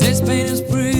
Says pain is brief.